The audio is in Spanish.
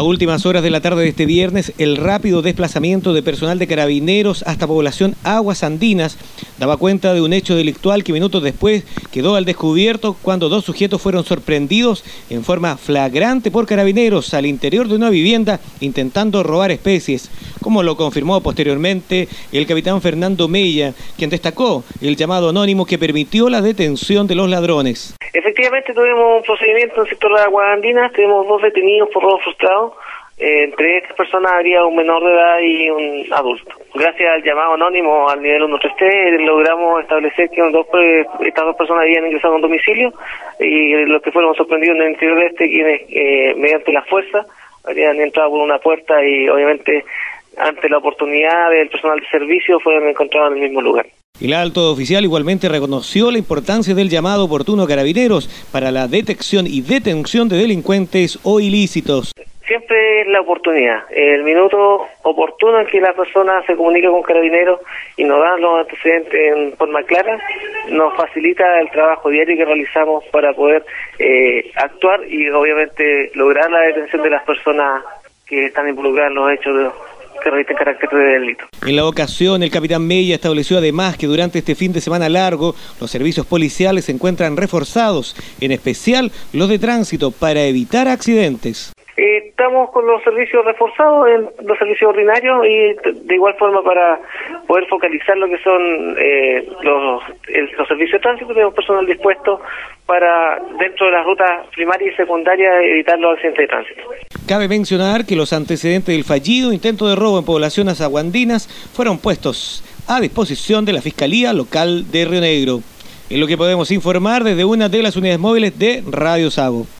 A últimas horas de la tarde de este viernes, el rápido desplazamiento de personal de carabineros hasta población Aguas Andinas daba cuenta de un hecho delictual que minutos después quedó al descubierto cuando dos sujetos fueron sorprendidos en forma flagrante por carabineros al interior de una vivienda intentando robar especies, como lo confirmó posteriormente el capitán Fernando Mella, quien destacó el llamado anónimo que permitió la detención de los ladrones. Efectivamente tuvimos un procedimiento en el sector de Aguas Andinas, tenemos dos detenidos por robo frustrado eh, entre estas personas habría un menor de edad y un adulto. Gracias al llamado anónimo al nivel 133 logramos establecer que pues, estas dos personas habían ingresado a un domicilio y los que fueron sorprendidos en el interior de este, quienes eh, mediante la fuerza habían entrado por una puerta y obviamente ante la oportunidad del personal de servicio fueron encontrados en el mismo lugar. El alto oficial igualmente reconoció la importancia del llamado oportuno a carabineros para la detección y detención de delincuentes o ilícitos siempre es la oportunidad, el minuto oportuno en que la persona se comunica con carabineros y nos da los antecedentes en forma clara, nos facilita el trabajo diario que realizamos para poder eh, actuar y obviamente lograr la detención de las personas que están involucradas en los hechos de, que revisten carácter de delito. En la ocasión, el capitán Mella estableció además que durante este fin de semana largo, los servicios policiales se encuentran reforzados, en especial los de tránsito, para evitar accidentes. Eh, estamos con los servicios reforzados en los servicios ordinarios y de igual forma para poder focalizar lo que son eh, los, los servicios de tránsito, tenemos personal dispuesto para dentro de las rutas primarias y secundarias evitar los accidentes de tránsito. Cabe mencionar que los antecedentes del fallido intento de robo en poblaciones aguandinas fueron puestos a disposición de la Fiscalía Local de Río Negro. Es lo que podemos informar desde una de las unidades móviles de Radio Sago.